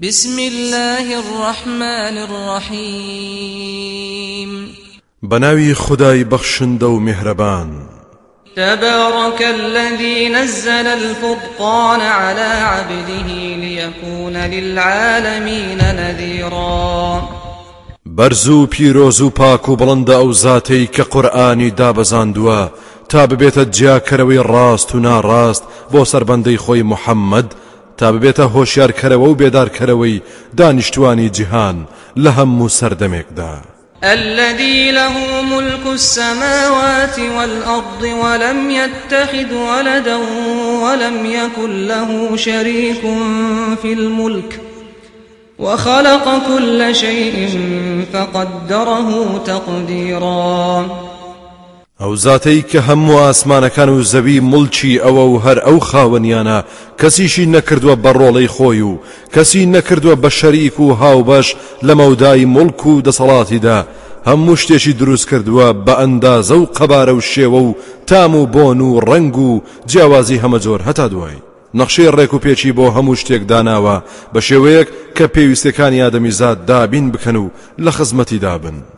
بسم الله الرحمن الرحيم. بناوي خداي بخشندو مهربان. تبارك الذي نزل الفرقان على عبده ليكون للعالمين نذيرا. برزو بيروزو پاک و بڵندە ئەو زاتەی کە قورآانی دابەزاندووە تا ببێتە جیاکەرەوەی ڕاست و ناڕاست بۆ سربەندەی خۆی محەممەد تا ببێتە هۆشیارکەرەوە و بێدارکەرەوەی دانیشتوانی جیهان لە هەموو سەردەمێکدا. الذي له ملك السماوات والأرض ولم يتخذ ولدا ولم يكن له شريك في الملك وخلق كل شيء فقدره تقديرا ئەو زاتەی کە هەموو ئاسمانەکان و زەوی مڵچی ئەوە و هەر ئەو خاوەنیانە کەسیشی نەکردووە بە ڕۆڵەی خۆی و کەسی نەکردووە بە شەریک و هاوبەش لە مەودای مڵک و دەسەڵاتیدا. هەموو شتێکی دروست کردووە بە ئەندازە و قەبارە و شێوە و تام و بۆن و ڕنگ و جیاوازی هەمە جۆر هەتا دوای. نەخشەی ڕێک و پێچی بۆ هەموو شتێک داناوە. بە شێوەیەک کە پێویستەکانی ئادەمیزاد دابین بکەن و لە خزمەتی دابن.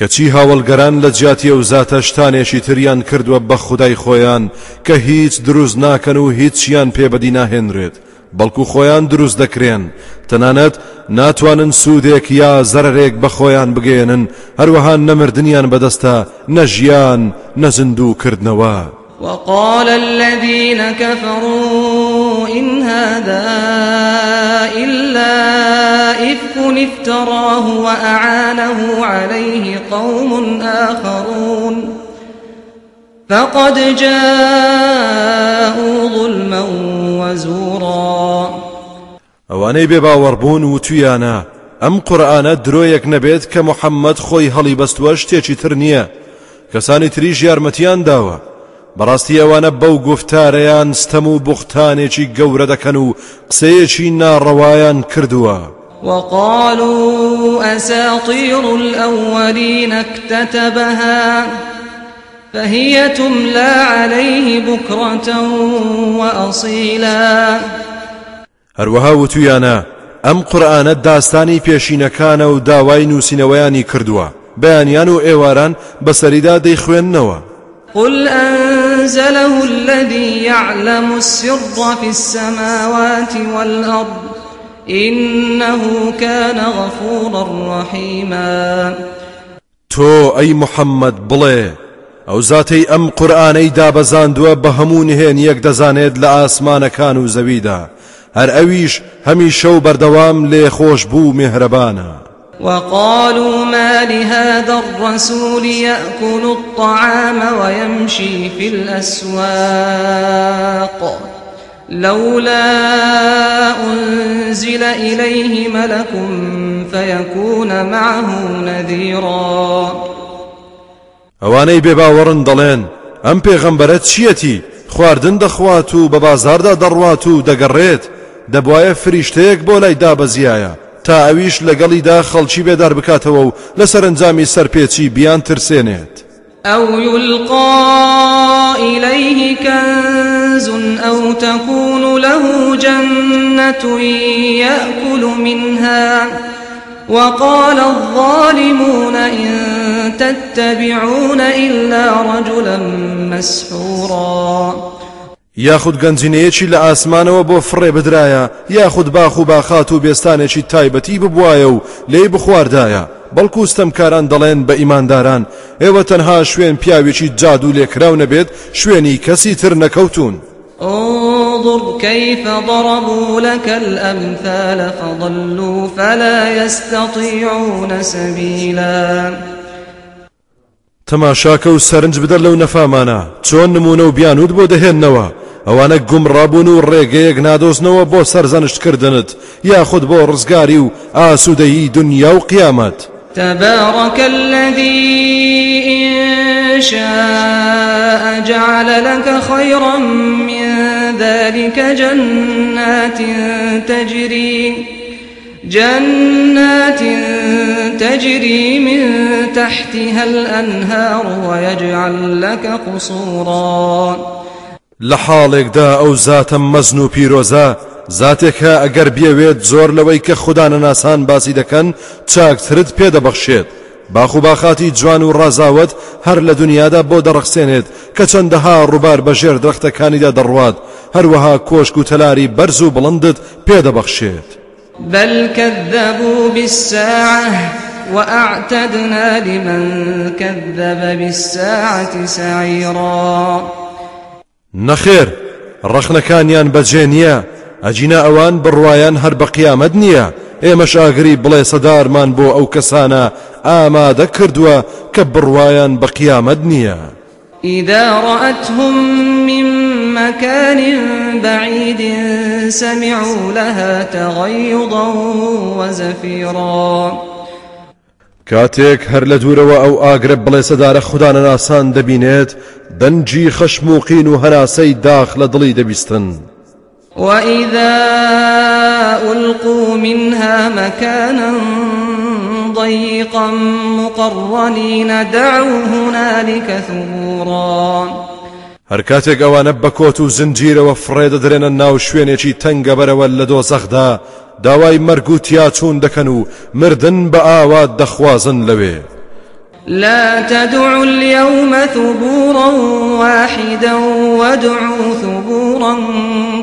کەچی هاوڵگەران لە جیاتی ئەو زاتە شتانێکی تریان کردووە بە خودای خۆیان کە هیچ دروست ناکەن و هیچیان پێبەدی ناهێنرێت. بەڵکو خۆیان دروست دەکرێن. تەنانەت ناتوانن سوودێک یا زەرێک بە خۆیان بگەێنن هەروەها نەمردنیان بەدەستە نەژیان نەزندوو کردنەوە وقال الذين كفروا إن هذا إلا إفك افتراه وأعانه عليه قوم آخرون. فقد جاءوا ظلما وزورا. ئەوانەی بێ باوەڕبوون و تویانە ئەم قورآانە درۆیەک نەبێت کە محەممەد خۆی هەڵی بەستووە شتێکی تر نییە. کەسانی تریژ بەڕاستی ئەوانە بەو گفتارەیان ستەم و بوختانێکی گەورە دەکەن و قسەیەکی ناڕەوایان کردووە. وقالوا أساطير الأولين اكتتبها فهي تملى عليه بكرة وأصيلا. هەروەها وتویانە ئەم قورآانە داستانی پێشینەکانە و داوای نووسینەوەیانی کردووە. بەیانیان و ئێواران بەسەریدا دەیخوێندنەوە. قل أنزله الذي يعلم السر في السماوات والأرض إنه كان غفورا رحيما. تۆ ئەی محەممەد بڵێ ئەو زاتەی ئەم قورآانەی دابەزاندووە بە هەموو نهێن یەک دەزانێت لە ئاسمانەکان و زەویدا هەر ئەویش هەمی شەو بەردەوام لێ وقالوا ما لهذا الرسول يأكل الطعام ويمشي في الأسواق. لولا أنزل إليه ملك فيكون معه نذيرا. ئەوانەی بێباوەڕن دەڵێن ئەم پێغەمبەرە چیەتی؟ خواردن دەخوات و بە بازاردا دەڕوات و دەگەڕێت دەبواە فریشتەیەک بۆ تا ئەویش لەگەڵیدا خەڵکی بێدار بکاتەوە و لە سەرنجامی سەرپێچی بیان ترسێنێت. أو يلقى إليه كنز أو تكون له جنة يأكل منها. وقال الظالمون إن تتبعون إلا رجلا مسحورا. یاخود گەنجینەیەکی لە ئاسمانەوە بۆ فڕێ بدرایە یاخود باخ و باخات و بێستانێکی تایبەتی ببوایە و لێی بخواردایە. بەڵکو ستەمکاران دەڵێن بە ئیمانداران ئێوە تەنها شوێن پیاوێکی جاد و لێکراو نەبێت شوێنی کەسی تر نەکەوتون انظر كيف ضربوا لك الأمثال فضلوا فلا يستطيعون سبيلا. تەماشاکە و سەرنج بدەر لەو نەفامانە چۆن نمونە و بیانوت بۆ دەهێننەوە؟ ئەوانە گومڕابوون و ڕێگەیەک نادۆزنەوە بۆ سەرزەنشتکردنت یاخود بۆ ڕزگاری و ئاسوودەیی دنیا و قیامەت. تبارك الذي شاء جعل لك خيرا من ذلك جنات تجري جنات تجري من تحتها الأنهار ويجعل لك قصورا. لحالێکدا ئەو زاتە مەزن و پیرۆزە زاتێکە ئەگەر بێوێت زۆر لەوەی کە خوددانە ناسان باسی دەکەن چاکترت پێدەبەخشێت. باخ و باخاتی جوان و ڕازاوت هەر لە دنیادا بۆ دەڕخسێنێت کە چەندەها ڕووبار بەژێر درەختەکانیدا دەڕوات. هەروەها کۆشک و تەلاری بەرز و بڵندت پێدەبەخشێت. بل كذبوا بالساعة وأعتدنا لمن كذب بالساعة سعيرا. نخير ڕەخنەکانیان بەجێ نییە ئەجینا ئەوان بڕواان هەر بە قیامەت نییە. ئێمەش ئاگری بڵێ سەدارمان بۆ ئەو کەسانە ئامادە کردووە کە بڕواان بە قیامەت نییە. إذا رأتهم من مكان بعيد سمعوا لها تغيضا وزفيرا. کاتێک هەر لە دوورەوە ئەو ئاگرە بڵێ سەدارە خوددانە ناسان دەبینێت دەنجی خەشموقین و داخ لە دڵی دەبیستن وإذا ألقوا منها مكانا ضيقا مقرنين دعوا هنالك ثبورا. هەر کاتێک ئەوانە بە کۆت و زنجیرەوە فڕێ دەدرێنە ناو شوێنێکی تەنگە بەرەوە لە دۆزەخدا داوای مەرگ و دەکەن و مردن بە ئاوات دەخوازن لەوێ. لا تدعوا اليوم ثبورا واحدا وادعوا ثبورا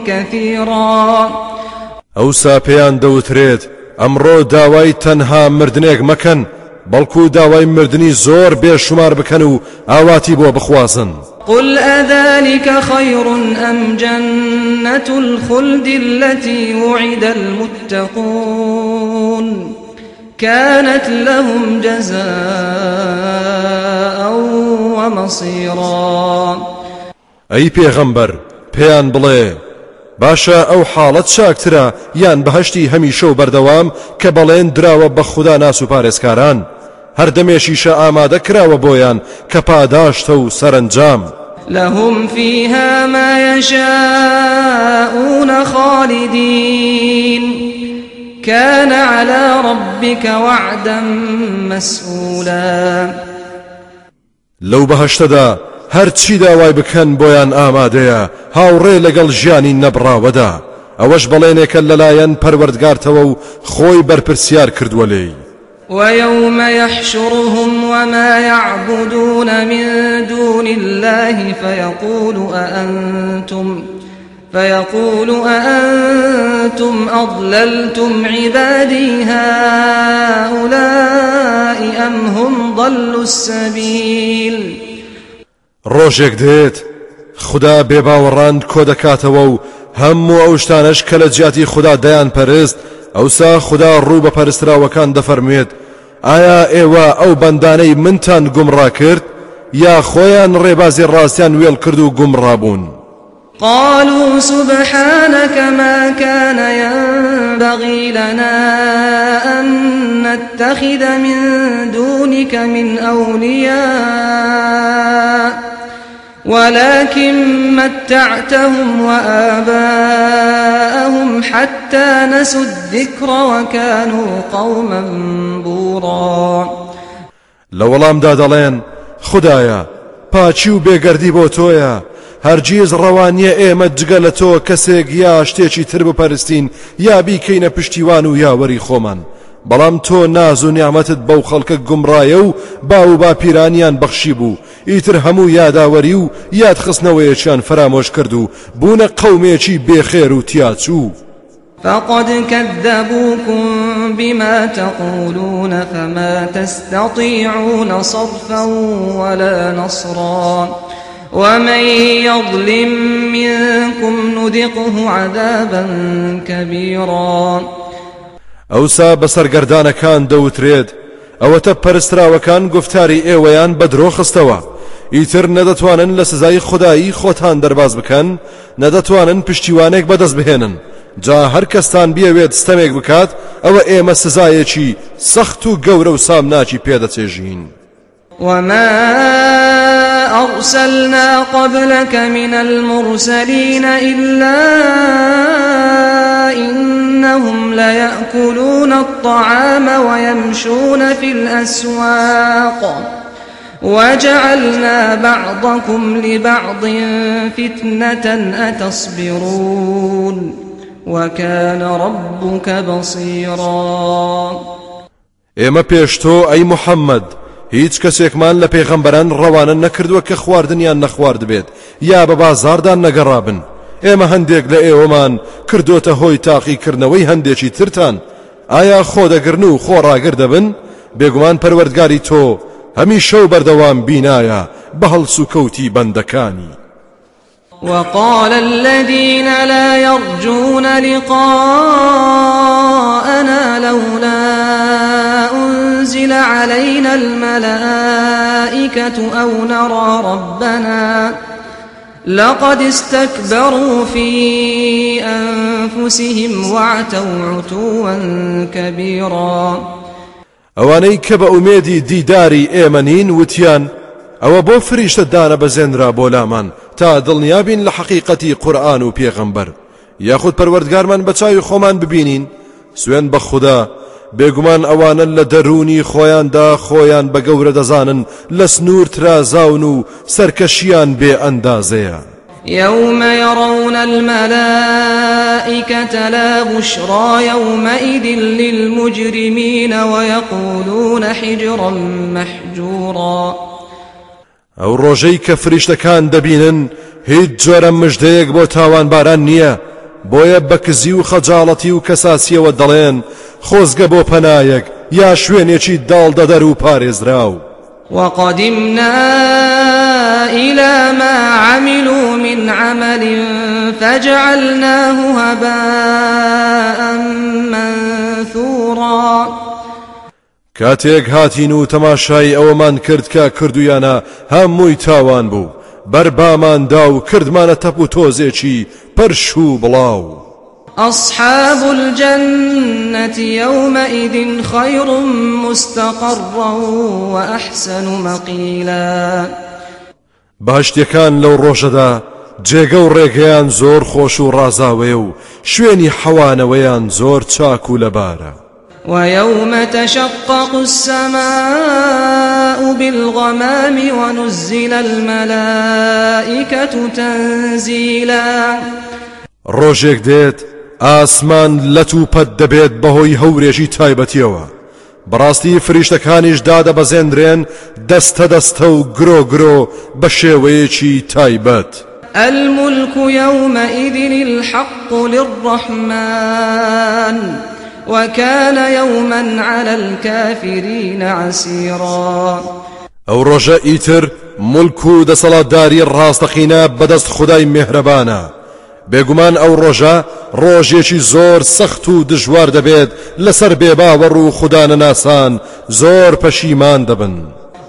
كثيرا ئەوسا پێیان دەوترێت ئەمڕۆ داوای تەنها مردنێک مەکەن بەڵکو داوای مردنی زۆر بێشمار بکەن و ئاواتی بۆ بخوازن. قل أذلك خير أم جنة الخلد التي وعد المتقون كانت لهم جزاء ومصيرا. أي پیغمبر پیان بڵێ باشە ئەو حاڵەت چاکترە یان بەهشتی هەمیشە و بەردەوام کە بەڵێن دراوە بە خوددا ناس و پارێزکاران. هەردەمێشیشە ئامادە کراوە بۆیان کە پاداشتە و سەرنجام. لهم فيها ما يشاءون خالدين. كان على ربك وعدا مسئولا لو بەهشتەدا هەرچی داوای بکەن بۆیان ئامادەیە هاوڕێ لەگەڵ ژیانی نەبراوەدا. ئەوەش بەڵێنێکە لەلایەن پەروەردگارتەوە و خۆی بەرپرسیار کردووە لێی ويوم يحشرهم وما يعبدون من دون الله فيقول أأنتم فيقول أأنتم أضللتم عبادي هؤلاء أم هم ضلوا السبيل؟ ڕۆژێک دێت خدا بێباوەڕان کۆ دەکاتەوە و هەموو ئەو شتانش کە لە جیاتی خدا دەیان پەرست ئەوسا خدا ڕوو بە پەرستراوەکان دەفەرمێت ئایا ئێوە ئەو بەندانەی منتان گومڕا کرد یا خۆیان ڕێبازی ڕاستیان وێڵ کرد و گومڕابوون قالوا سبحانك ما كان ينبغي لنا أن نتخذ من دونك من أولياء ولكن متعتهم وآباءهم حتى نسوا الذكر وكانوا قوما بورا. لەوەڵام دادەڵێن خدایە پاچی بۆ تۆیە. هەرگیز ڕەوانیە ئێمە جگە لە تۆ کەسێک یا شتێکی تر بپەرستین یا بیکەینە پشتیوان و یاوەری خۆمان. بەڵام تۆ ناز و نیامەتت بەو خەڵکە گومڕایە و با و با پیرانیان بەخشی بوو. ئیتر هەموو یاداوەری و یاد خستنەوەیەکیان فرامۆش کرد و بوونە قەومێکی بێخێر و تیاچوو. فقد كذبوكم بما تقولون فما تستطيعون صرفا ولا نصرا. ومن يظلم منكم نذقه عذابا كبيرا. ئەوسا بەسەرگەردانەکان دەوترێت ئەوەتە پەرستراوەکان گفتاری ئێوەیان بە درۆ خستەوە. ئیتر نەدەتوانن لە سزای خودایی خۆتان دەرباز بکەن نەدەتوانن پشتیوانێک بەدەست بهێنن. جا هەر کەستان بیاوێت ستەمێک بکات ئەوە ئێمە سزایەکی سەخت و گەورە و سامناکی پێدەچێژین. وما أرسلنا قبلك من المرسلين إلا إنهم ليأكلون الطعام ويمشون في الأسواق. وجعلنا بعضكم لبعض فتنة أتصبرون. وكان ربك بصيرا. ئێمە پێشتۆ ئەی محەممەد هیچ کەسێکمان لە پێغەمبەران ڕەوانە نەکردووە کە خواردنیان نەخوارد بێت یا بە بازاردان نەگەڕابن. ئێمە هەندێک لە ئێوەمان کردوتە هۆی تاقیکردنەوەی هەندێکی ترتان. ئایا خۆدەگرن و خۆڕاگر دەبن؟ بێگومان پەروەردگاری تۆ هەمی شەو بەردەوام بینایە بە هەڵسو کەوتی بەندەکانی. وقال الذين لا يرجون لقاءنا لولا أنزل علينا الملائكة أو نرى ربنا لقد استكبروا في أنفسهم وعتوا عتوا كبيرا. ئەوانەی کە بە ئومێدی دیداری ئێمەنین وتیان ئەوە بۆ فریشتە دانە تا دڵنیابین لە حەقیقەتی قورآن و پێغەمبەر یاخود پەروەردگارمان بە چاوی خۆمان ببینین سوێن بێگومان ئەوانە لە دەرونی خۆیاندا خۆیان بە گەورە دەزانن لە سنوور ترازاون و سەرکەشیان بێ ئەندازەیە. يوم يرون الملائكة لا بشرى يومئذ للمجرمين ويقولون حجرا محجورا. کە فریشتەکان دەبینن هیچ جۆرە مژدەیەک بۆ تاوان باران بۆیە بەکزی و خەجاڵەتی و کەساسیەوە دەڵێن خۆزگە بۆ پەنایەک یا شوێنێکی داڵ دەدەر و پارێزراو. وقدمنا إلى ما عملوا من عمل فجعلناه هباء منثورا. کاتێک هاتین و تەماشای ئەوەمان کرد کە کردویانە هەمووی تاوان بوو. بەرباماندا و کردمانە تەپ و تۆزێکی پەرش و بڵاو. أصحاب الجنة يومئذ خير مستقرا وأحسن مقيلا باشتەکان لەو ڕۆژەدا جێگە و ڕێگەیان زۆر خۆش و ڕازاوێ و شوێنی حەوانەوەیان زۆر چاک و لەبارە ويوم تشقق السماء بالغمام ونزل الملائكة تنزيلا. ڕۆژێک دێت ئاسمان لەت و پەت دەبێت بەهۆی هەورێژی تایبەتیەوە. بەڕاستی فریشتەکانیش دادەبەزێنرێن دەستە دەستە و گرۆ گرۆ بە شێوەیەکی تایبەت. الملك يومئذ الحق للرحمن. وكان يوما على الكافرين عسيرا. ئەو ڕۆژە ئیتر ملک و دەسەڵاتداری ڕاستەقینە بەدەست خدای مهرەبانە. بێگومان ئەو ڕۆژە ڕۆژێکی زۆر سەخت و دژوار دەبێت لەسەر بێباوەڕ و خوددانە ناسان زۆر پەشیمان دەبن.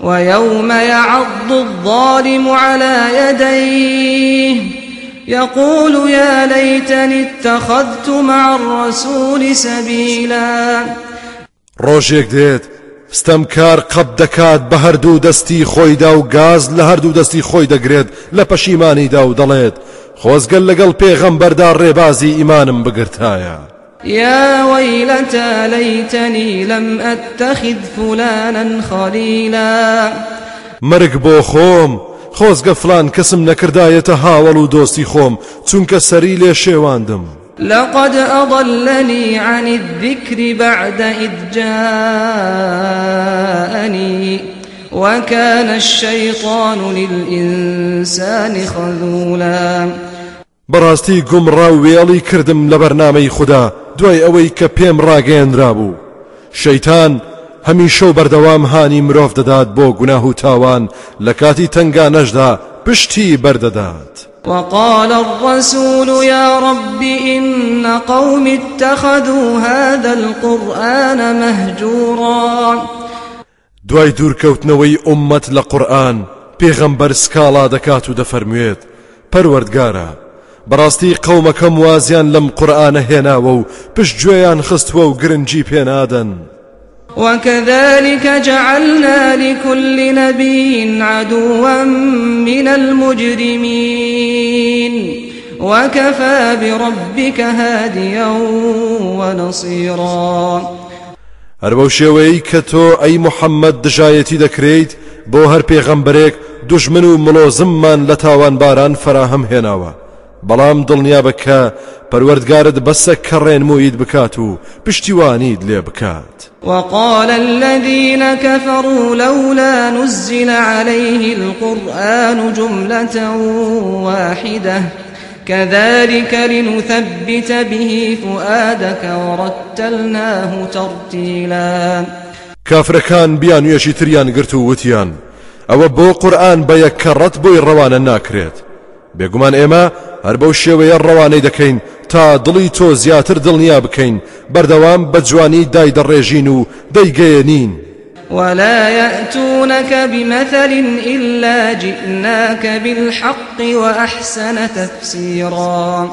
ويوم يعض الظالم على يديه. يقول يا ليتني اتخذت مع الرسول سبيلا. ڕۆژێک دێت ستەمکار قەب دەکات بە هەردوو دەستی خۆیدا و گاز لە هەردوو دەستی خۆی دەگرێت لە پەشیمانیدا و دەڵێت. خۆزگەل لەگەڵ پێغەمبەردا ڕێبازی ئیمانم بگرتایە. يا ويلتى ليتني لم أتخذ فلانا خليلا. مرگ بۆ خۆم خۆزگە فلان کەسم نەکردایەتە هاوڵ و دۆستی خۆم چونکە سەری لێ شێواندم. لقد أضلني عن الذكر بعد إذ جاءني وكان الشيطان للإنسان خذولا. بەڕاستی گومڕا وێڵی کردم لە بەرنامەی خوددا دوای ئەوەی کە پێم ڕاگەێنرا بوو شەیتان هەمیشە و بەردەوام هانی مرۆڤ دەدات بۆ گوناه و تاوان لە کاتی تنگانەشدا پشتی بەردەدات. وقال الرسول يا رب إن قوم اتخذوا هذا القرآن مهجورا. دوای دوورکەوتنەوەی ئومەت لە قورآن پێغەمبەر سکاڵا دەکات و دەفەرموێت پەروەردگارە بەڕاستی قەومەکەم وازیان لەم قورآانە هێناوە و پشت گوێیان خستووە و گرنگی پێنادەن. وكذلك جعلنا لكل نبي عدوا من المجرمين. وكفى بربك هاديا ونصيرا. هەر بەو شێوەی کە تۆ ئەی محەممەد دژایەتی دەکرێت بۆ هەر پێغەمبرێک دوژمن و ملۆزممان لە تاوان باران فراهەم هێناوە بەڵام دڵنیا بکە پەروەردگارت بەسە کەڕێن موید بکات و پشتیوانیت لێ بکات. وقال الذين كفروا لولا نزل عليه القرآن جملة واحدة. كذلك لنثبت به فؤادك ورتلناه ترتيلا. کافرەکان بیانوویەکی تریان گرت و وتیان ئەوە بۆ قورئان بۆی ڕەوانە ناکرێت بێگومان ئێمە هەر بەو شێوەیە ڕەوانەی دەکەین تا دڵی تۆ زیاتر دڵنیا بکەین. بەردەوام بە جوانی دای دەڕێژین و دەیگەیەنین. ولا يأتونك بمثل إلا جئناك بالحق وأحسن تفسيرا.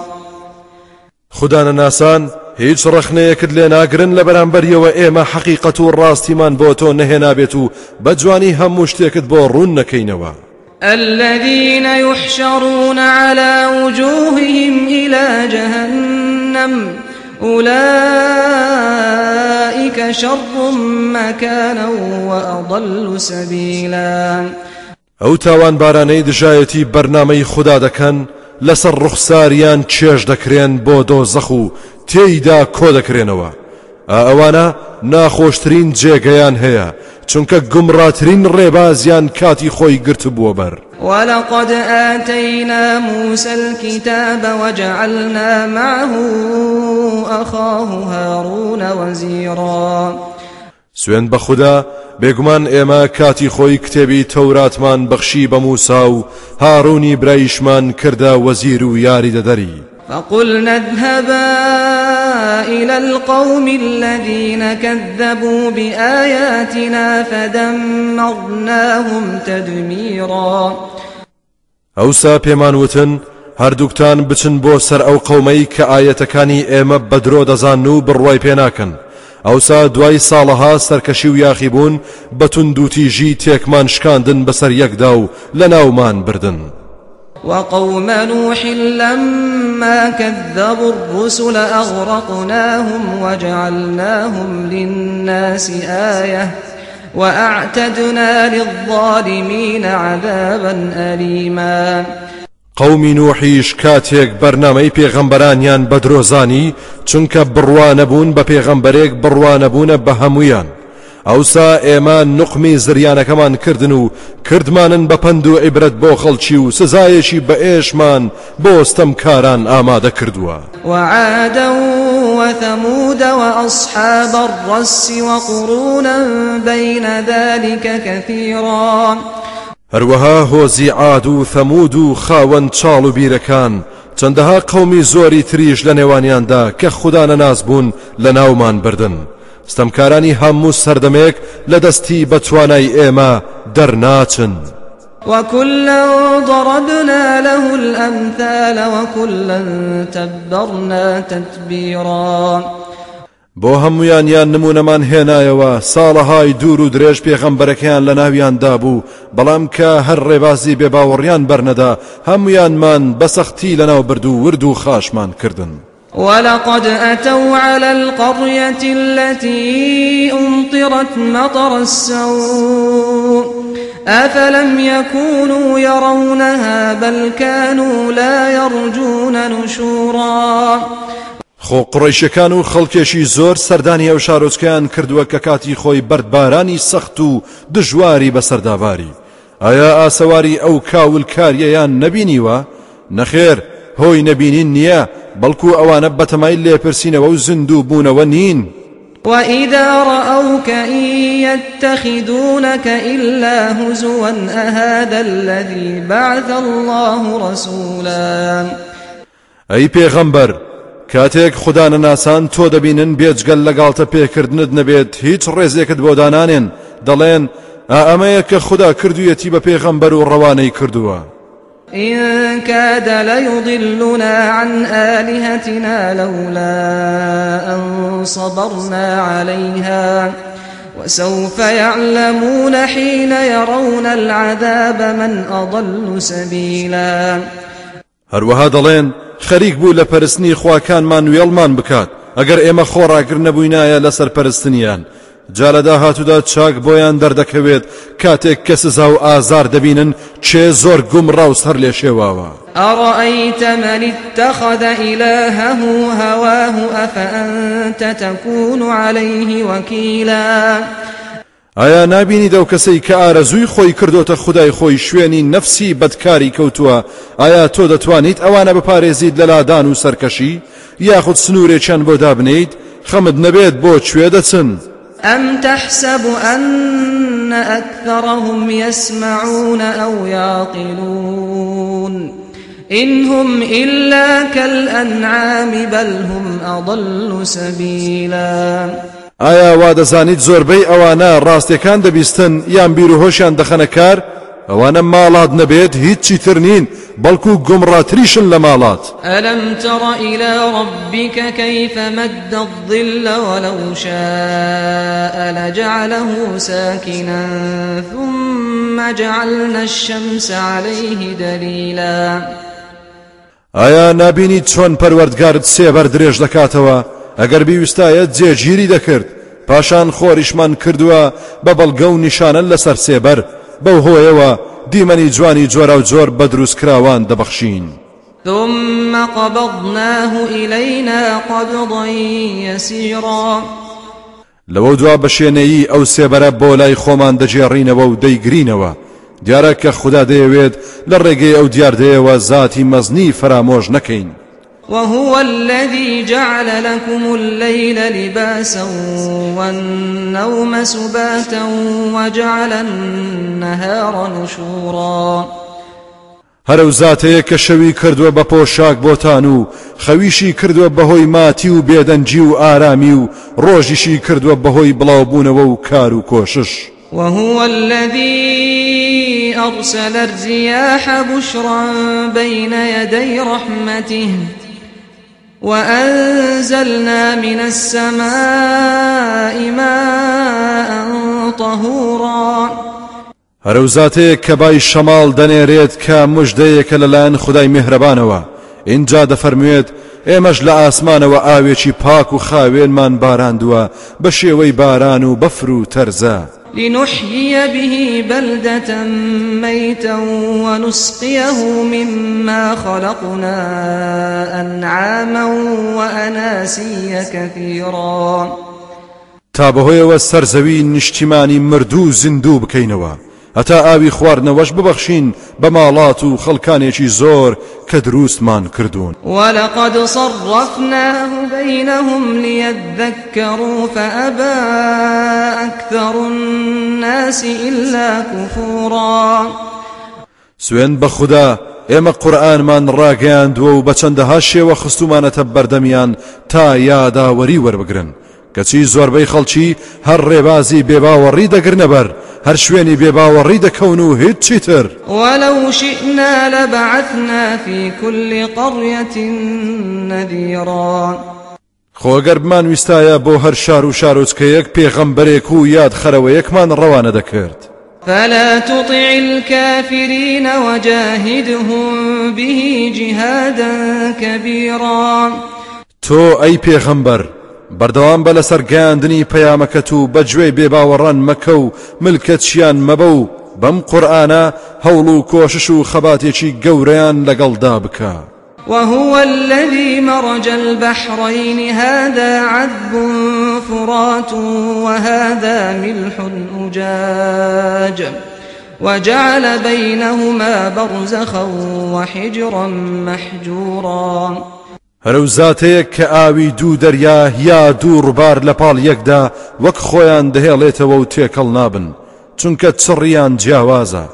خوانەناسان هیچ ڕخنەیەکت لێ ناگرن لە بەرامبەریەوە ئێمە حەقیقەت و ڕاستیمان بۆ تۆ نەهێنابێت و بە جوانی هەموو شتێکت بۆ ڕوون نەکەینەوە. الذين يحشرون على وجوههم إلى جهنم أولئك شر مكانا وأضل سبيلا. ئەو تاوان بارانەی دژایەتی بەرنمەی خوددا دەکەن لەسەر ڕوخساریان چێژ دەکرێن بۆ دۆزەخ و تێیدا کۆ دەکرێنەوە. ئەوانە ناخۆشترین جێگەیان چونکە گمڕاترین ڕێبازیان کاتی خۆی گرت بووە بەر. ولقد آتينا موسى الكتاب وجعلنا معه أخاه هارون وزيرا. سوێن بە خوددا بێگومان ئێمە کاتی خۆی کتێبی تەوراتمان بەخشی بە موسا و هاڕوونی برایشمان کردە وەزیر و یاری دەدەری. فقلنا اذهبا إلى القوم الذين كذبوا بآياتنا فدمرناهم تدميرا ئەوسا وتن هەردووکتان بچن بۆ سەر ئەو قەومەی کە ئاەتەکانی ئێمە بەدرۆ دەزان و بڕوای پێناکەن ئەوسا دوای ساڵەها سەرکەشی و یاخی بوون بەتون دووتیژی تێکمان شکاندن بەسەر یەکدا و لە ناومان بردن. وقوم نوح لما كذبوا الرسل أغرقناهم وجعلناهم للناس آية وأعتدنا للظالمين عذابا أليما. قومی نوحیش کاتێک بەرنمەی پێغەمبەرانیان بە درۆزانی چونکە بڕوانەبوون بە پێغەمبەرێک هەمویان ئەوسا ئێمە نقمی زریانەکەمان کردن و کردمانن بە پند و عیبرەت بۆ خەڵکی و سزایەکی بە ئێشمان بۆستەم کاران ئامادە کردووە. وعادا وثمود وأصحاب الرس وقرونا بين ذلك كثيرا. هەروەها هۆزی عاد و ثەمود و خاوەن چاڵ و بیرەکان چەندەها قەومی زۆری تریش لە نێوانیاندا کە خوددانە ناز بوون لە ناومان بردن. ستەمکارانی هەموو سەردەمێک لە دەستی بە توانای ئێمە دەرناچن وكلا ضربنا له الأمثال وكلا تبرنا تتبيرا بۆ هەمویان یان نمونەمان هێنایەوە ساڵەهای دوور و درێژ پێغەمبەرەکەیان لە ناویاندا بوو بەڵام کە هەر ڕێبازی بێباوەڕیان بەرنەدا هەمویانمان بەسەختی لەناو برد و ورد و خاشمان کردن. ولقد أتوا على القرية التي أمطرت مطر السوء أفلم يكونوا يرونها بل كانوا لا يرجون نشورا خۆ قڕیشەکان و خەڵکێشی زۆر سەردانی ئەو شارۆچکیان کردووە کە کاتی خۆی بەردبارانی سەخت و دژواری بەسەرداواری ئایا ئاسەواری ئەو کاول کاریەیان نەبینیوە؟ نەخێر هۆی نەبینین نییە بەڵکو ئەوانە بەتەمای لێپرسینەوە و زیندوو بوونەوە نین. وإذا رأوك إن يتخذونك إلا هزوا أهذا الذي بعث الله رسولا. أي پیغمبر کاتێک خوددانە ناسان تۆ دەبینن بێجگەل لەگاڵتە پێکردنت نەبێت هیچ ڕێزێکت بۆ دانانێن. دەڵێن ئەمەیە کە خوددا کردویەتی بە پێغەمبەر و ڕەوانەی کردووە. إن كاد ليضلنا عن آلهتنا لولا أن صبرنا عليها وسوف يعلمون حين يرون العذاب من أضل سبيلا. هەروەها دەڵێن خەریک بوو لە پەرستنی خواکانمان وێڵمان بکات ئەگەر ئێمە خۆڕاگر نەبووینایە لەسەر پەرستنیان جا لە داهاتوودا چاک بۆیان دەردەکەوێت. کاتێک کە سزا و ئازار دەبینن چێ زۆر گوم ڕاوس هەر لێ شێواوە. أرأيت من اتخذ إلهه هواه أفأنت تكون عليه وكيلا؟ ئایا نبینی دەو کەسەی کە ئارەزووی خۆی کردوتە خدای خۆی شوێنی نەفسی بەدکاری کەوتووە ئایا تۆ دەتوانیت ئەوانە بپارێزیت لە لادان و سەرکەشی؟ یاخود سنوورێکیان بۆ دابنیت خەمت نەبێت بۆ کوێ دەچن. أم تحسب أن أكثرهم يسمعون أو يعقلون إن هم إلا كالأنعام بل هم أضل سبيلا ئایا وا دەزانیت زۆربەی ئەوانە ڕاستیەکان دەبیستن یان بیر و هۆشیان دەخەنە کار؟ ئەوانە ماڵات نەبێت هیچی تر نین بەڵکو گومڕاتریشن لە ماڵات ألم تر إلى ربك كيف مد الظل ولو شاء لجعله ساكنا ثم جعلنا الشمس عليه دليلا. ئایا نبینی چۆن پەروەردگارت سێبەر درێژ دەکاتەوە؟ ئەگەر بیویستایە جێگیری دەکرد پاشان خۆریشمان کردووە بە بەڵگە و نیشانە لەسەر سێبەر بەو هۆیەوە دیمەنی جوانی جۆرە و جۆر بە دروستکراوان دەبەخشین. ثم قبضناه إلينا قبضا يسيرا. لەوە دوا بەشێنەیی ئەو سێبەرە بۆ لای خۆمان دەجێڕینەوە و دەیگرینەوە. دیارە کە خوددا دەیەوێت لە ڕێگەی ئەو دیاردەیەوە زاتی مەزنی فرامۆژ نەکەین. وهو الذي جعل لكم الليل لباسا والنوم سباتا وجعل النهار نشورا. هەرە زاتەیە کە شەوی کردووە بە پۆشاک بۆتان و خەویشی کردووە بەهۆی ماتی و بێدەنجی و ئارامی و ڕۆژیشی کردووە بەهۆی بڵاوبوونەوە و کار و کۆشش. وهو الذي أرسل الرياح بشرا بين يدي رحمته. وأنزلنا من السماء ماء طهورا. هەر ئەو زاتەیە کە بای شەماڵ دەنێرێت کە مژدەیەکە لەلایەن خدای میهرەبانەوە. اینجا دەفەرموێت ئێمەش لە ئاسمانەوە ئاوێکی پاک و خاوێنمان باراندووە بە شێوەی باران و بەفر و تەرزە. لنحيي به بلدة ميتا ونسقيه مما خلقنا أنعاما وأناسيا كثيرا. تا بەهۆیەوە سەرزەوی مردوو زیندوو بکەینەوە هەتا ئاوی خواردنەوەش ببەخشین بە ماڵات و خەڵکانێکی زۆر کە دروستمان کردوون. ولقد صرفناه بينهم ليذكروا فأبى أكثر الناس إلا كفورا. سوێن بە خوددا ئێمە قورآنمان ڕاگەیاندووە و بە چەندەها شێوە خستومانەتە بەردەمیان تا یاداوەری وەربگرن. کەچی زۆربەی خەڵکی هەر ڕێبازی بێباوەڕی دەگرنە بەر هەر شوێنی بێباوەڕی دەکەون و هیچ چیتر ولو شئنا لبعثنا في كل قرية نذيرا. خۆگەر بمان ویستایە بۆ هەر شار و شارۆچکەیەک پێغەمبەرێک و یاد خەرەوەیەکمان ڕەوانە دەکرد. فلا تطع الكافرين وجاهدهم به جهادا كبيرا. تۆ ئەی پێغەمبەر بەردەوام بە لەسەر گەاندنی پەیامەکەت و بەگوێی بێباوەڕان مەکە و ملکەتچیان مەبە و بەم قورآانە هەوڵ و کۆشش و خەباتێکی گەورەیان لەگەڵدا. وهو الذي مرج البحرين هذا عذب فرات وهذا ملح أجاج. وجعل بينهما برزخا وحجرا محجورا. هەرو زاتەیەک کە ئاوی دوو دەریا یا دوو ڕووبار لە پاڵ یەکدا وەک خۆیان دەهێڵێتەوە و تێکەڵ نابن چونکە چڕیان جیاوازە.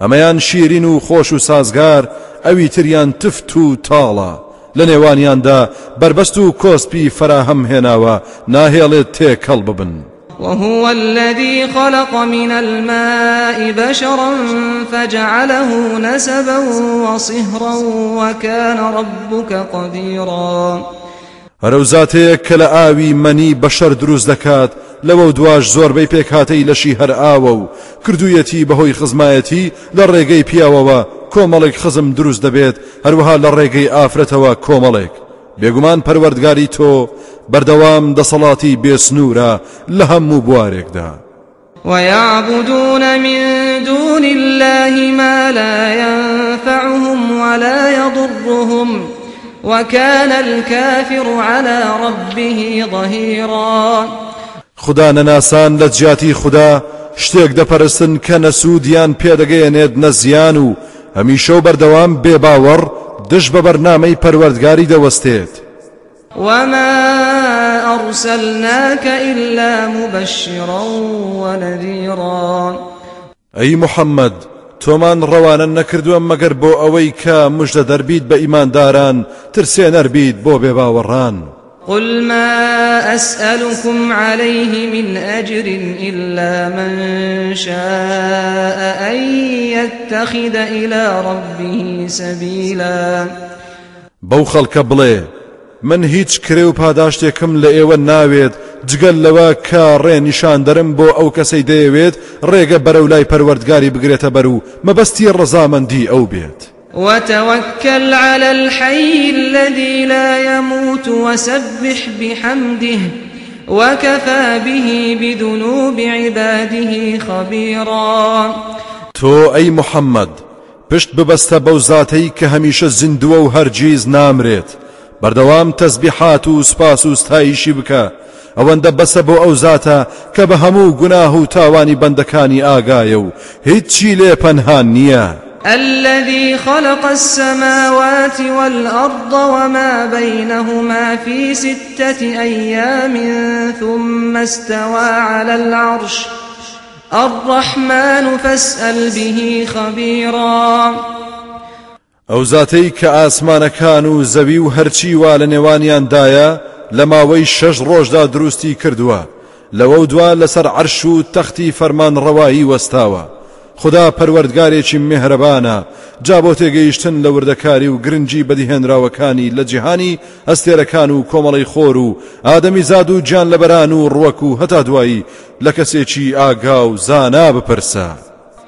ئەمەیان شیرین و خۆش و سازگار ئەوی تریان تفت و تاڵە. لە نێوانیاندا بربەست و کۆسپی فراهەم هێناوە ناهێڵێت تێکەڵ ببن. وهو الذي خلق من الماء بشرا فجعله نسبا وصهرا وكان ربك قديرا. هەرەو زاتەیە کە لە ئاوی مەنی بەشەر دروست دەکات لەوە دواش زۆربەی پێکهاتەی لەشی هەر ئاوە و کردوویەتی بەهۆی خزمایەتی لە ڕێگەی پیاوەوە خزم دروست دەبێت هەروەها لە ڕێگەی ئافرەتەوە بێگومان پەروەردگاری تۆ بەردەوام دەسەڵاتی بێسنوورە لە هەموو بوارێکدا. ويعبدون من دون الله ما لا ينفعهم ولا يضرهم وكان الكافر على ربه ظهيرا. خدا نەناسان لە جیاتی خدا شتێک دەپەرستن کە نەسوودیان پێدەگەیەنێت نەزیان و هەمیشە و بەردەوام بێباوەڕ دش بە بەرنامەی پەروەردگاری دەوەستێت. وما أرسلناك إلا مبشرا ونذيرا. ئەی محەممەد تۆمان ڕەوانە نەکردووە مەگەر بۆ ئەوەی کە مژدە دەربیت بە ئیمانداران ترسێ نەربیت بۆ بێباوەڕان. قل ما أسألكم عليه من أجر إلا من شاء أن يتخذ إلى ربه سبيلا. بەو خەڵکە بڵێ من هیچ کرێ و پاداشتێکم لە ئێوە ناوێت جگەل لەوە ڕێ نیشان دەرم بۆ ئەو کەسەی دەیەوێت ڕێگە بەرەو لای پەروەردگاری بگرێتە بەر و مەبەستی ڕەزامەندی ئەو وتوكل على الحي الذي لا يموت وسبح بحمده وكفى به بذنوب عباده خبيرا. تۆ ئەی محەممەد پشت ببەستە بەو زاتەی کە هەمیشە زیندووە و هەرگیز نامرێت بەردەوام تەزبیحات و سپاس و ستایشی بکە ئەوەندە بەسە بۆ ئەو زاتە کە بە هەموو گوناه و تاوانی بەندەکانی ئاگایە و هیچی لێ پەنهان نییە الذي خلق السماوات والأرض وما بينهما في ستة أيام ثم استوى على العرش. الرحمن فاسأل به خبيرا. ئەو زاتەی کە ئاسمانەکان و زەوی و هەرچی وا لە نێوانیاندایە لە ماوەی شەش ڕۆژدا دروستی دوا لەسەر عەرش و تەختی فەرمان ڕەوایی خدا پەروەردگارێکی میهرەبانە جا بۆ تێگەیشتن لە وردەکاری و گرنگی بەدیهێنراوەکانی لە جیهانی ئەستێرەکان و کۆمەڵی خۆر و ئادەمی زاد و گیان لەبەران و ڕوەک و هەتا دوایی لە کەسێکی ئاگا و زانا بپرسە.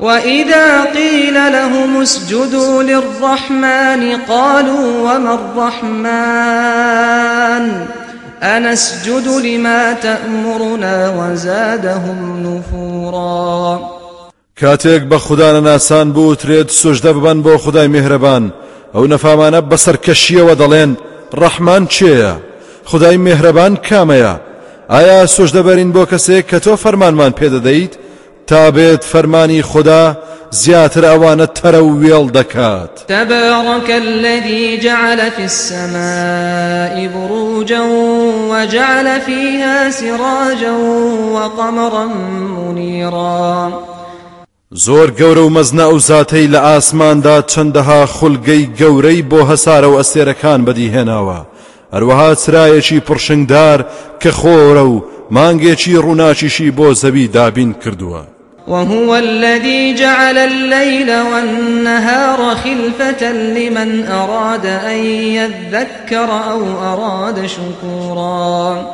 وإذا قيل لهم اسجدوا للرحمن قالوا وما الرحمن أنسجد لما تأمرنا وزادهم نفورا کاتێک بە خوددانە ناسان بوترێت سوژدە ببەن بۆ خدای میهرەبان ئەو نەفامانە بەسەر کەشیەوە دەڵێن ڕەحمان چێە؟ خدای میهرەبان کامەیە. ئایا سوژدەبەرین بۆ کەسێک کە تۆ فەرمانمان پێدەدەیت تا بێت فەرمانی خدا زیاتر ئەوانە تەرە و وێڵ دەکات. تبارك الذي جعل في السماء بروجا وجعل فيها سراجا وقمرا منيرا. زۆر گەورە و مەزنا و زاتەی لە ئاسماندا چەندەها خولگەی گەورەی بۆ هەسارە و ئەستێرەکان بەدیهێناوە. هەروەها چرایەکی پڕشنگدار کە خۆرە و مانگێکی ڕووناچیشی بۆ زەوی دابین کردووە. وهو الذي جعل الليل والنهار خلفة لمن أراد أن يذكر أو أراد شكورا.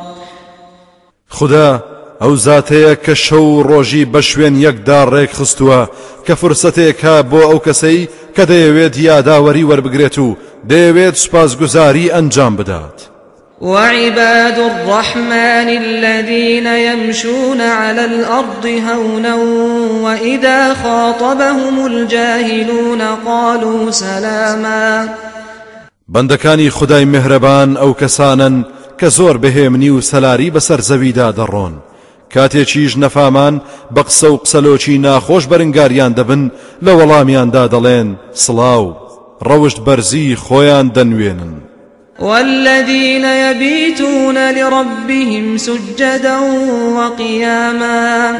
خدا ئەو زاتەیە کە شەو ڕۆژی بە شوێن یەکدا ڕێک خستووە کە فرسەتێکە بۆ ئەو کەسەی کە دەیەوێت یاداوەری وەربگرێت و دەیەوێت سوپاسگوزاری ئەنجام بدات. وعباد الرحمن الذين يمشون على الأرض هونا وإذا خاطبهم الجاهلون قالوا سلاما بەندەکانی خدای مهرەبان ئەو کەسانن کە زۆر بەهێمنی و سەلاری بەسەر زەویدا دەڕۆن کاتێکیش نەفامان بە قسە و قسەلۆکی ناخۆش بەرنگاریان دەبن لە وەڵامیاندا دەڵێن سڵاو ڕەوشت بەرزی خۆیان دەنوێنن والذين يبيتون لربهم سجدا وقياما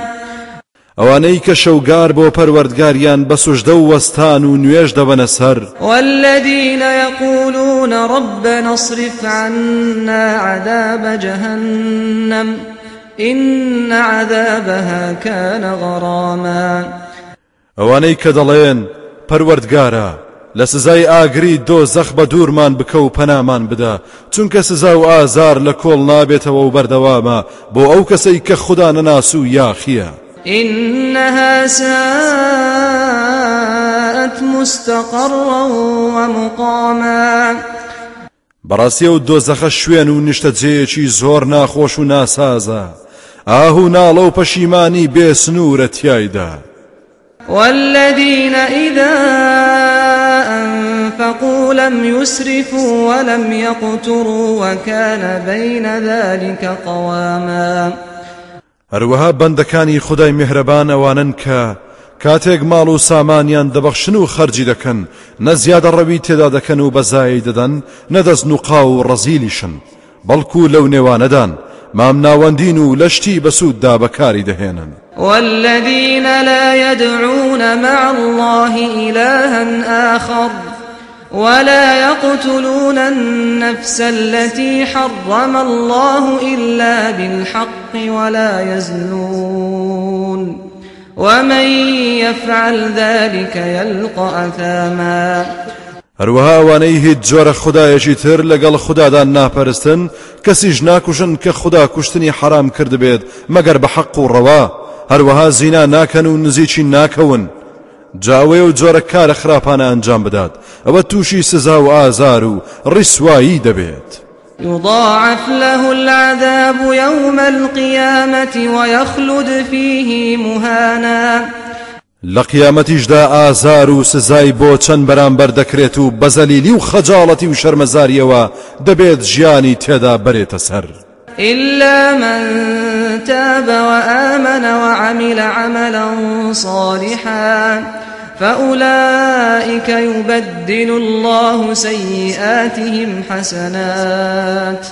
ئەوانەی کە شەوگار بۆ پەروەردگاریان بە سوژدە و وەستان و نوێژ دەبەنە سەر. والذين يقولون ربنا اصرف عنا عذاب جهنم إن عذابها كان غراما. ئەوانەی کە دەڵێن پەروەردگارە لە سزای ئاگری دۆ زەخ بە دوورمان بکە و پەنامان بدە چونکە سزا و ئازار لە کۆڵ نابێتەوە و بەردەوامە بۆ ئەو کەسەی کە خوددا نەناس و یاخیە. إنها ساءت مستقرا ومقاما. بەڕاستی و دۆزەخە شوێن و نیشتە جەیەکی زۆر ناخۆش و ناسازە. ئاه و ناڵە و پەشیمانی بێ سنوورە تایدا والذين إذا أنفقوا لم يسرفوا ولم يقتروا وكان بين ذلك قواما. هەروەها بەندەکانی خدای میهرەبان ئەوانن کە کاتێک ماڵ و سامانیان دەبەخشن و خەرجی دەکەن نەزیادە ڕەوی تێدا دەکەن و بەزایی دەدەن نەدەست و قاو و ڕەزیلیشن بەڵکو لەو نێوانەدان. مام ناوەندین و لەشتی بەسووددا بەکاری دەهێنن. والذين لا يدعون مع الله إلها آخر ولا يقتلون النفس التي حرم الله إلا بالحق ولا يزنون. ومن يفعل ذلك يلقى أثاما. هەروەها ئەوانەی هیچ جۆرە خدایەکی تر لەگەڵ خوددادان ناپەرستن کەسیش ناکوشن کە خوددا کوشتنی حرام کرد بێت مەگەر بە حەق و ڕەوا. هەروەها زینا ناکەن و نزیکی ناکەون. جاوێ و جۆرە کارە خراپانە ئەنجام بدات. ئەوە تووشی سزا و ئازار و ڕیسایی دەبێت. يضاعف له العذاب يوم القيامة ويخلد فيه مهانا. لە قیامەتیشدا ئازار و سزای بۆ چەند بەرامبەر دەکرێت و بەزەلیلی و خەجاڵەتی و شەرمەزاریەوە دەبێت ژیانی تێدا بەرێتە إلا من تاب وآمن وعمل عملا صالحا فأولئك يبدل الله سيئاتهم حسنات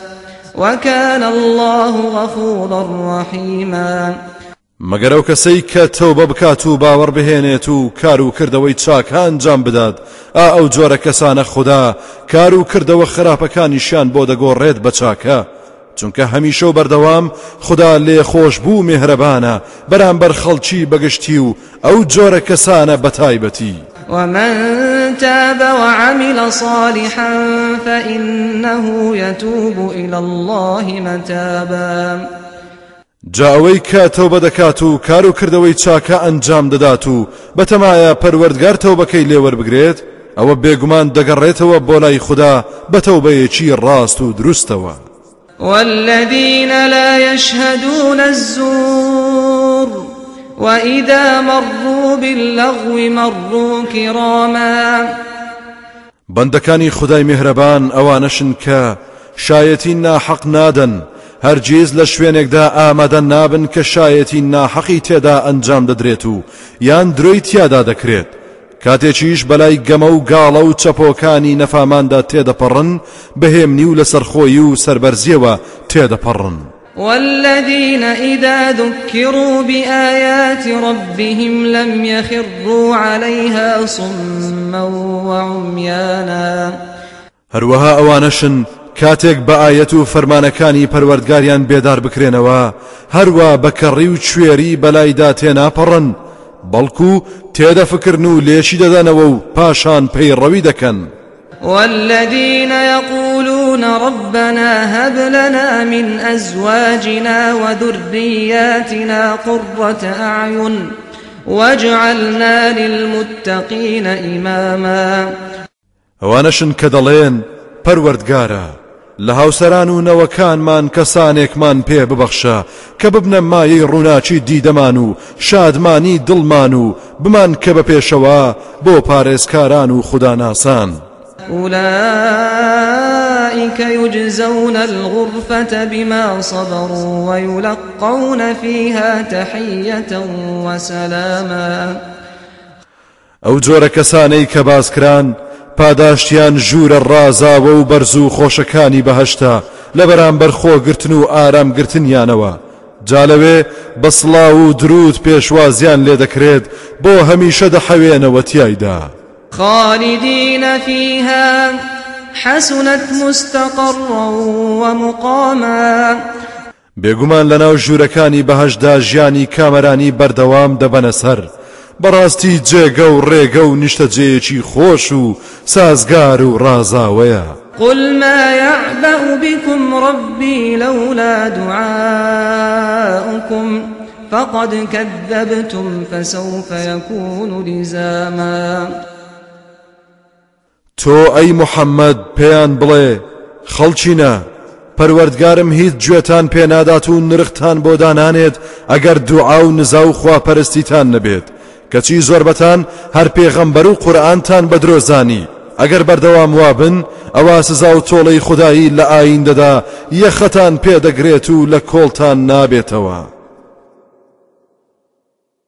وكان الله غفورا رحيما. مەگەر ئەو کەسەی کە تەوبە بکات و باوەڕ بهێنێت و کار و کردەوەی چاک ئەنجام بدات ئا ئەو جۆرە کەسانە خوددا کار و کردەوە خراپەکانیشیان بۆ دەگۆڕێت بە چاکە. چونکە هەمیشە و بەردەوام خدا لێ خۆش بوو مهرەبانە بەرامبەر خەڵکی بەگشتی و ئەو جۆرە کەسانە بەتایبەتی ومن تاب وعمل صالحا فإنه يتوب إلى الله متابا جاوەی کە تەوبە دەکات و کار و کردەوەی چاکە ئەنجام دەدات و بەتەمایە پەروەردگار تەوبەکەی لێوە بگرێت ئەوە بێگومان دەگەڕێتەوە بۆ لای خوددا بە تەوبەیەکی ڕاست و دروستەوە. والذين لا يشهدون الزور وإذا مروا باللغو مروا كراما. بەندەکانی خدای میهرەبان ئەوانەشن کە شایەتی ناحەق نادەن هەرگیز لە شوێنێکدا ئامادە نابن کە شایەتی ناحەقی تێدا ئەنجام دەدرێت و یان درۆی تیادا دەکرێت. کاتێکیش بەلای گەمە و گاڵە و چەپۆکانی نەفاماندا تێدەپەڕن بەهێمنی و لەسەرخۆی و سربەرزیەوە تێدەپەڕن. والذين إذا ذكروا بآيات ربهم لم يخروا عليها صما وعميانا هەروەها ئەوانەشن کاتێک بە ئاەت و فەرمانەکانی پەروەردگاریان بێدار بکرێنەوە هەروە بەکەڕی و کوێری بەلایدا تێناپەڕن بەڵکو تێدەفکردن و لێشی دەدەنەوە و پاشان پەیڕەوی دەکەن. والذين يقولون ربنا هب لنا من أزواجنا وذرياتنا قرة أعين واجعلنا للمتقين إماما ئەوانەشن کە دەڵێن پەروەردگارە لە هاوسەران و نەوەکانمان کەسانێکمان پێ ببەخشە کە ببنە مایەی ڕووناچی دیدەمان و شادمانی دڵمان و بمان کە بە پێشەوە بۆ پارێزکاران و خوداناسان. أولئك يجزون الغرفة بما صبروا ويلقون فيها تحية وسلاما. ئەو جۆرە کەسانەی کە باسکران پاداشتیان ژوورە ڕازاوە و بەرز و خۆشەکانی بەهشتا. لە بەرامبەر خۆگرتن و ئارامگرتنیانەوە. جالەوێ بەسڵا و درود پێشوازیان لێ دەکرێت بۆ هەمیشە دەحەوێنەوە تایدا خالدين فيها حسنت مستقرا ومقاما بێگومان لەناو ژوورەکانی بەهشدا ژیانی کامەرانی بەردەوام دەبەنە سەر. بەڕاستی جێگە و ڕێگە و نیشتەجێیەکی خۆش و سازگار و ڕازاوەیە. قل ما يعبأ بكم ربي لولا دعاؤكم فقد كذبتم فسوف يكون لزاما. تۆ ئەی محەممەد پێیان بڵێ خەڵچینە پەروەردگارم هیچ گوێتان پێنادات و نرختان بۆ دانانێت ئەگەر دوعا و نزا و خواپەرستیتان نەبێت. کەچی زۆربەتان هەر پێغەمبەر و قورئانتان بە درۆزانی ئەگەر بەردەوام وابن ئەوە سزا و تۆڵەی خودایی لە ئایندەدا یەخەتان پێدەگرێت و لە کۆڵتان نابێتەوە.